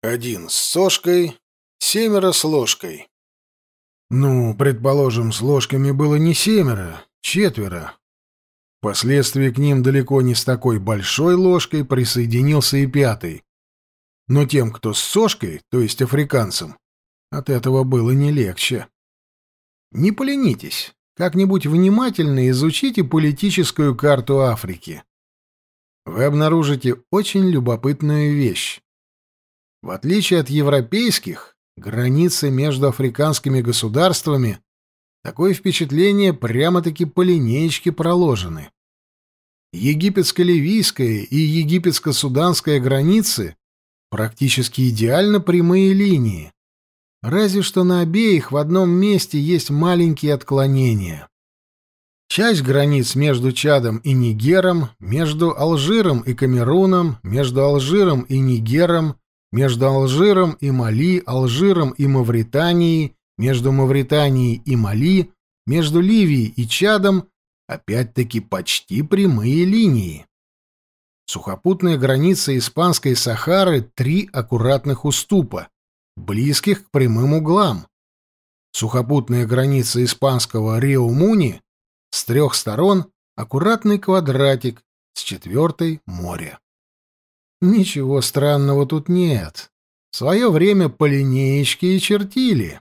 Один с сошкой, семеро с ложкой. Ну, предположим, с ложками было не семеро, четверо. Впоследствии к ним далеко не с такой большой ложкой присоединился и пятый. Но тем, кто с сошкой, то есть африканцам, от этого было не легче. Не поленитесь, как-нибудь внимательно изучите политическую карту Африки. Вы обнаружите очень любопытную вещь. В отличие от европейских, границы между африканскими государствами такое впечатление прямо-таки по линеечке проложены. Египетско-ливийская и египетско-суданская границы практически идеально прямые линии. Разве что на обеих в одном месте есть маленькие отклонения. Часть границ между Чадом и Нигером, между Алжиром и Камеруном, между Алжиром и Нигером между Алжиром и Мали, Алжиром и Мавританией, между Мавританией и Мали, между Ливией и Чадом, опять-таки почти прямые линии. Сухопутная граница Испанской Сахары — три аккуратных уступа, близких к прямым углам. Сухопутная граница Испанского Рио-Муни — с трех сторон аккуратный квадратик, с четвертой — море. Ничего странного тут нет. В свое время по линеечке и чертили.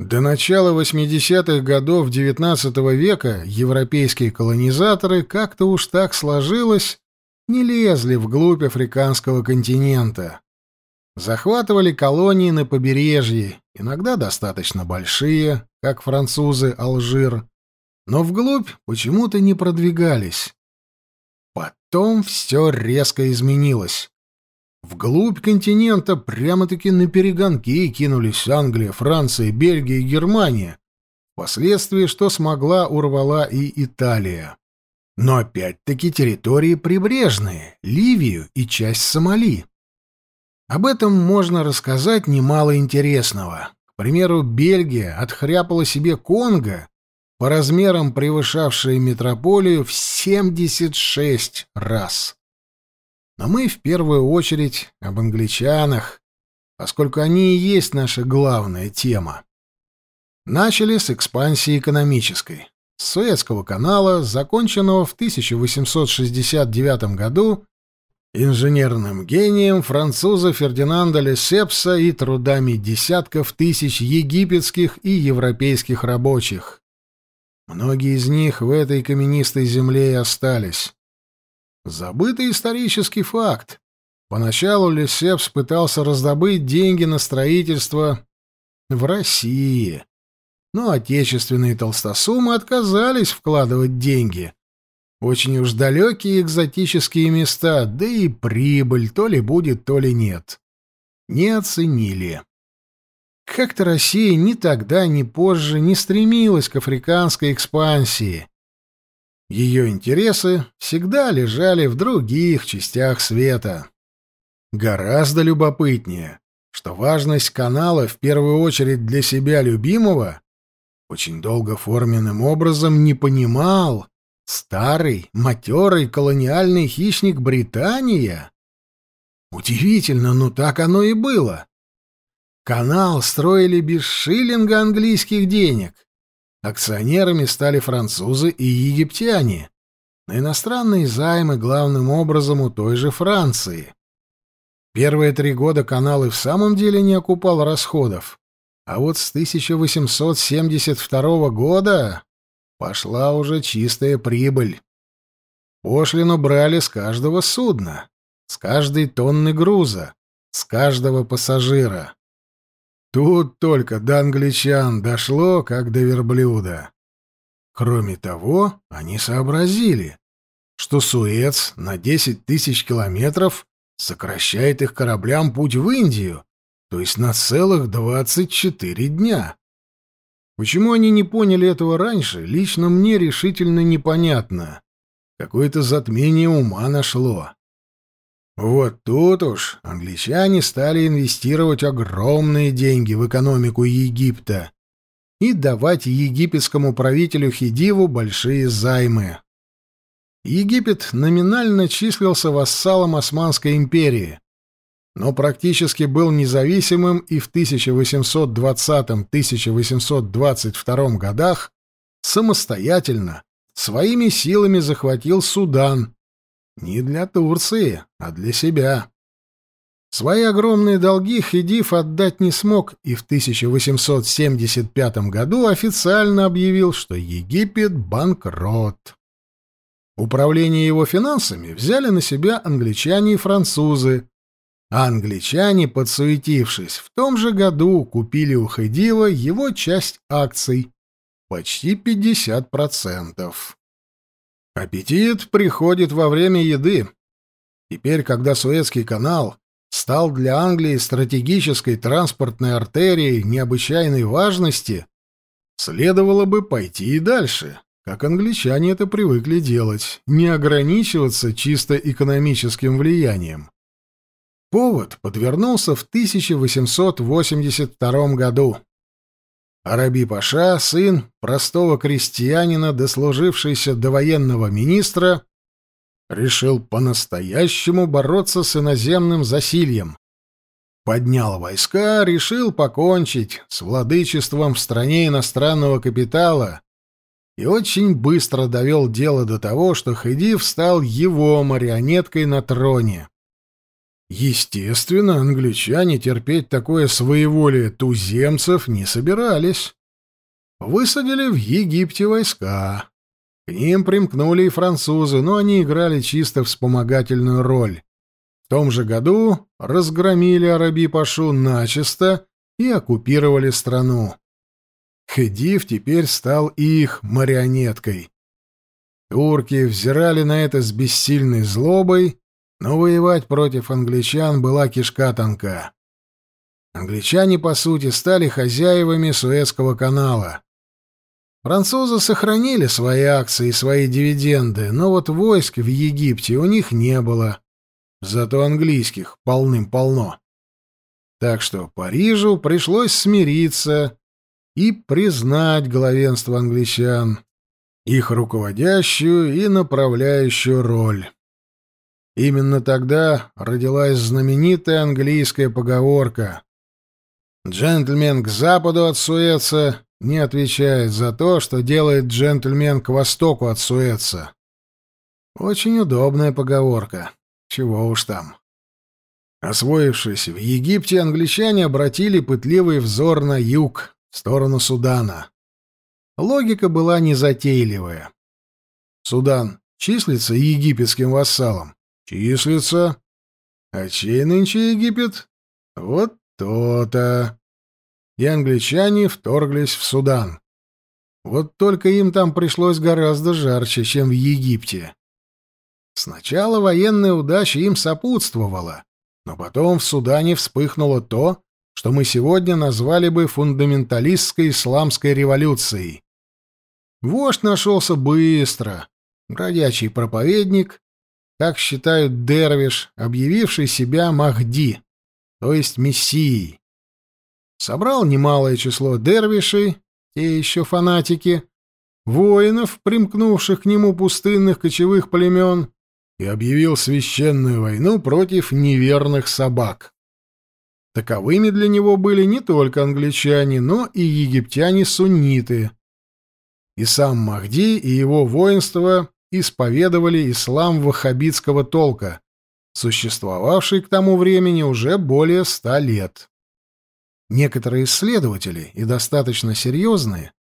До начала 80-х годов XIX века европейские колонизаторы, как-то уж так сложилось, не лезли вглубь африканского континента. Захватывали колонии на побережье, иногда достаточно большие, как французы Алжир, но вглубь почему-то не продвигались. Потом все резко изменилось. Вглубь континента прямо-таки на перегонки кинулись Англия, Франция, Бельгия и Германия. Впоследствии, что смогла, урвала и Италия. Но опять-таки территории прибрежные, Ливию и часть Сомали. Об этом можно рассказать немало интересного. К примеру, Бельгия отхряпала себе Конго по размерам превышавшие метрополию в 76 раз. Но мы в первую очередь об англичанах, поскольку они и есть наша главная тема. Начали с экспансии экономической. С Суэцкого канала, законченного в 1869 году инженерным гением француза Фердинанда Лесепса и трудами десятков тысяч египетских и европейских рабочих. Многие из них в этой каменистой земле и остались. Забытый исторический факт. Поначалу Лесепс пытался раздобыть деньги на строительство в России. Но отечественные толстосумы отказались вкладывать деньги. Очень уж далекие экзотические места, да и прибыль то ли будет, то ли нет. Не оценили. Как-то Россия ни тогда, ни позже не стремилась к африканской экспансии. Ее интересы всегда лежали в других частях света. Гораздо любопытнее, что важность канала в первую очередь для себя любимого очень долго форменным образом не понимал старый, матерый колониальный хищник Британия. Удивительно, но так оно и было. Канал строили без шиллинга английских денег. Акционерами стали французы и египтяне. На иностранные займы главным образом у той же Франции. Первые три года канал и в самом деле не окупал расходов. А вот с 1872 года пошла уже чистая прибыль. Пошлину брали с каждого судна, с каждой тонны груза, с каждого пассажира. Тут только до англичан дошло, как до верблюда. Кроме того, они сообразили, что Суэц на 10 тысяч километров сокращает их кораблям путь в Индию, то есть на целых 24 дня. Почему они не поняли этого раньше, лично мне решительно непонятно. Какое-то затмение ума нашло. Вот тут уж англичане стали инвестировать огромные деньги в экономику Египта и давать египетскому правителю Хидиву большие займы. Египет номинально числился вассалом Османской империи, но практически был независимым и в 1820-1822 годах самостоятельно, своими силами захватил Судан. Не для Турции, а для себя. Свои огромные долги Хидив отдать не смог и в 1875 году официально объявил, что Египет банкрот. Управление его финансами взяли на себя англичане и французы, а англичане, подсуетившись, в том же году купили у Хедива его часть акций, почти 50%. Аппетит приходит во время еды. Теперь, когда Суэцкий канал стал для Англии стратегической транспортной артерией необычайной важности, следовало бы пойти и дальше, как англичане это привыкли делать, не ограничиваться чисто экономическим влиянием. Повод подвернулся в 1882 году. Араби Паша, сын простого крестьянина, дослужившийся до военного министра, решил по-настоящему бороться с иноземным засильем. Поднял войска, решил покончить с владычеством в стране иностранного капитала и очень быстро довел дело до того, что Хедив стал его марионеткой на троне. Естественно, англичане терпеть такое своеволие туземцев не собирались. Высадили в Египте войска. К ним примкнули и французы, но они играли чисто вспомогательную роль. В том же году разгромили Араби-Пашу начисто и оккупировали страну. Хедив теперь стал их марионеткой. Турки взирали на это с бессильной злобой но воевать против англичан была кишка тонка. Англичане, по сути, стали хозяевами Суэцкого канала. Французы сохранили свои акции и свои дивиденды, но вот войск в Египте у них не было. Зато английских полным-полно. Так что Парижу пришлось смириться и признать главенство англичан, их руководящую и направляющую роль. Именно тогда родилась знаменитая английская поговорка «Джентльмен к западу от Суэца не отвечает за то, что делает джентльмен к востоку от Суэца». Очень удобная поговорка. Чего уж там. Освоившись в Египте, англичане обратили пытливый взор на юг, в сторону Судана. Логика была незатейливая. Судан числится египетским вассалом, Числится. А чей нынче Египет? Вот то-то. И англичане вторглись в Судан. Вот только им там пришлось гораздо жарче, чем в Египте. Сначала военная удача им сопутствовала, но потом в Судане вспыхнуло то, что мы сегодня назвали бы фундаменталистской исламской революцией. Вождь нашелся быстро, бродячий проповедник, как считают дервиш, объявивший себя Махди, то есть Мессией. Собрал немалое число дервишей, те еще фанатики, воинов, примкнувших к нему пустынных кочевых племен, и объявил священную войну против неверных собак. Таковыми для него были не только англичане, но и египтяне-сунниты. И сам Махди, и его воинство исповедовали ислам ваххабитского толка, существовавший к тому времени уже более ста лет. Некоторые исследователи, и достаточно серьезные,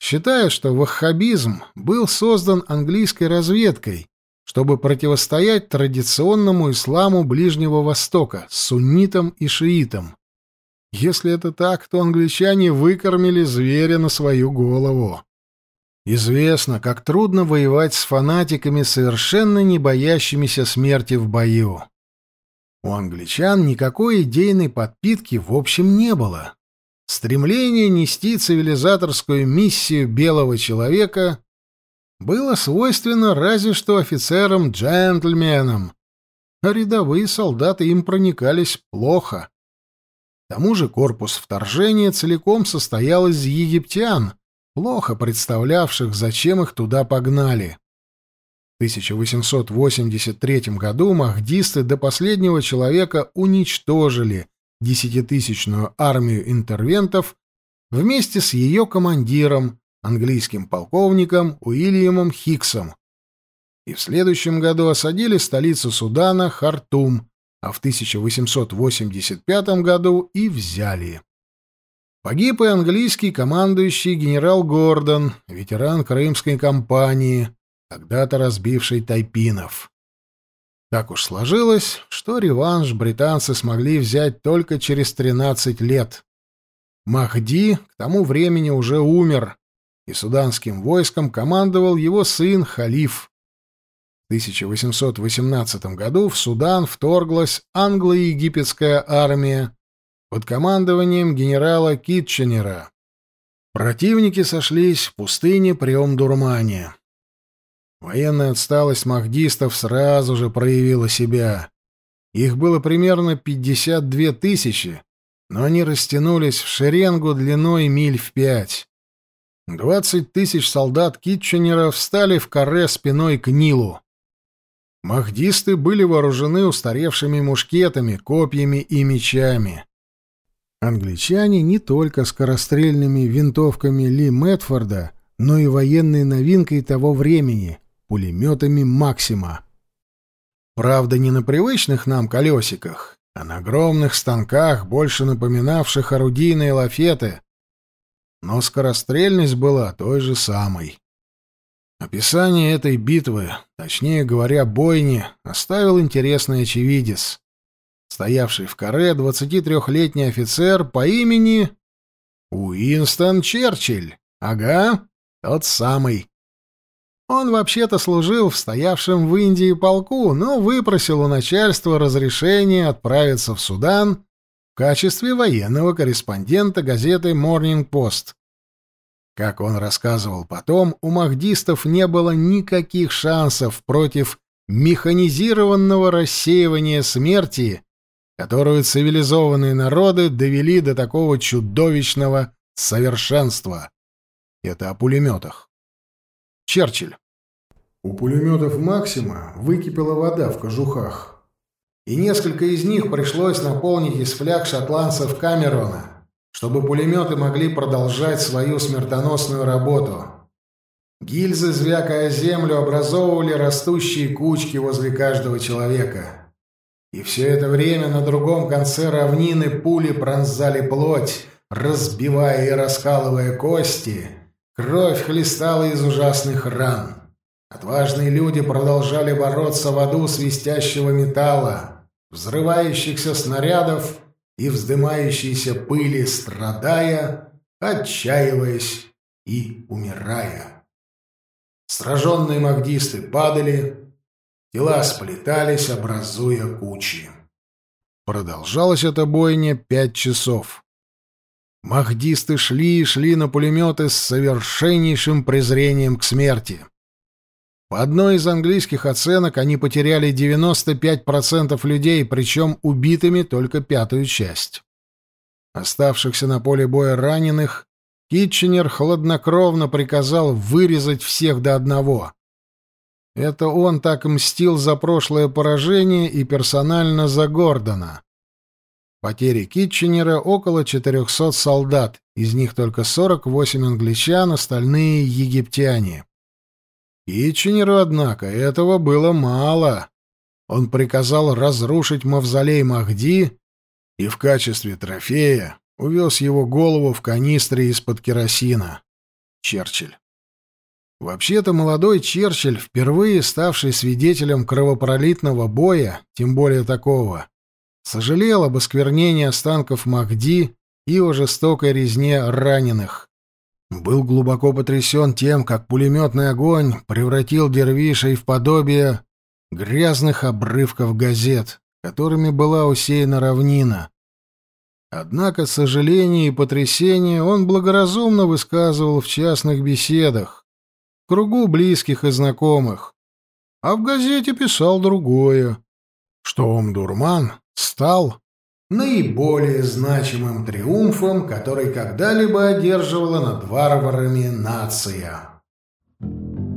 считают, что ваххабизм был создан английской разведкой, чтобы противостоять традиционному исламу Ближнего Востока, суннитам и шиитам. Если это так, то англичане выкормили зверя на свою голову. Известно, как трудно воевать с фанатиками, совершенно не боящимися смерти в бою. У англичан никакой идейной подпитки в общем не было. Стремление нести цивилизаторскую миссию белого человека было свойственно разве что офицерам-джентльменам, а рядовые солдаты им проникались плохо. К тому же корпус вторжения целиком состоял из египтян — плохо представлявших, зачем их туда погнали. 1883 году махдисты до последнего человека уничтожили десятитысячную армию интервентов вместе с ее командиром, английским полковником Уильямом Хиксом. И в следующем году осадили столицу Судана, Хартум, а в 1885 году и взяли. Погиб и английский командующий генерал Гордон, ветеран Крымской кампании, когда-то разбивший тайпинов. Так уж сложилось, что реванш британцы смогли взять только через 13 лет. Махди к тому времени уже умер, и суданским войском командовал его сын Халиф. В 1818 году в Судан вторглась англо-египетская армия под командованием генерала Китченера. Противники сошлись в пустыне при Омдурмане. Военная отсталость махдистов сразу же проявила себя. Их было примерно 52 тысячи, но они растянулись в шеренгу длиной миль в пять. Двадцать тысяч солдат Китченера встали в каре спиной к Нилу. Махдисты были вооружены устаревшими мушкетами, копьями и мечами. Англичане не только скорострельными винтовками Ли Мэтфорда, но и военной новинкой того времени — пулеметами «Максима». Правда, не на привычных нам колесиках, а на огромных станках, больше напоминавших орудийные лафеты. Но скорострельность была той же самой. Описание этой битвы, точнее говоря, бойни, оставил интересный очевидец стоявший в каре 23-летний офицер по имени Уинстон Черчилль. Ага, тот самый. Он вообще-то служил в стоявшем в Индии полку, но выпросил у начальства разрешение отправиться в Судан в качестве военного корреспондента газеты Morning Post. Как он рассказывал потом, у махдистов не было никаких шансов против механизированного рассеивания смерти которую цивилизованные народы довели до такого чудовищного совершенства. Это о пулеметах. Черчилль. У пулеметов «Максима» выкипела вода в кожухах, и несколько из них пришлось наполнить из фляг шотландцев Камерона, чтобы пулеметы могли продолжать свою смертоносную работу. Гильзы, звякая землю, образовывали растущие кучки возле каждого человека — и все это время на другом конце равнины пули пронзали плоть, разбивая и раскалывая кости. Кровь хлестала из ужасных ран. Отважные люди продолжали бороться в аду свистящего металла, взрывающихся снарядов и вздымающейся пыли, страдая, отчаиваясь и умирая. Сраженные магдисты падали, Тела сплетались, образуя кучи. Продолжалась эта бойня пять часов. Махдисты шли и шли на пулеметы с совершеннейшим презрением к смерти. По одной из английских оценок они потеряли 95% людей, причем убитыми только пятую часть. Оставшихся на поле боя раненых Китченер хладнокровно приказал вырезать всех до одного. Это он так мстил за прошлое поражение и персонально за Гордона. Потери Китченера около 400 солдат, из них только 48 англичан, остальные — египтяне. Китченеру, однако, этого было мало. Он приказал разрушить мавзолей Махди и в качестве трофея увез его голову в канистре из-под керосина. Черчилль. Вообще-то молодой Черчилль, впервые ставший свидетелем кровопролитного боя, тем более такого, сожалел об осквернении останков Махди и о жестокой резне раненых. Был глубоко потрясен тем, как пулеметный огонь превратил дервишей в подобие грязных обрывков газет, которыми была усеяна равнина. Однако сожаление и потрясение он благоразумно высказывал в частных беседах, кругу близких и знакомых. А в газете писал другое, что Омдурман стал наиболее значимым триумфом, который когда-либо одерживала над варварами нация. Thank you.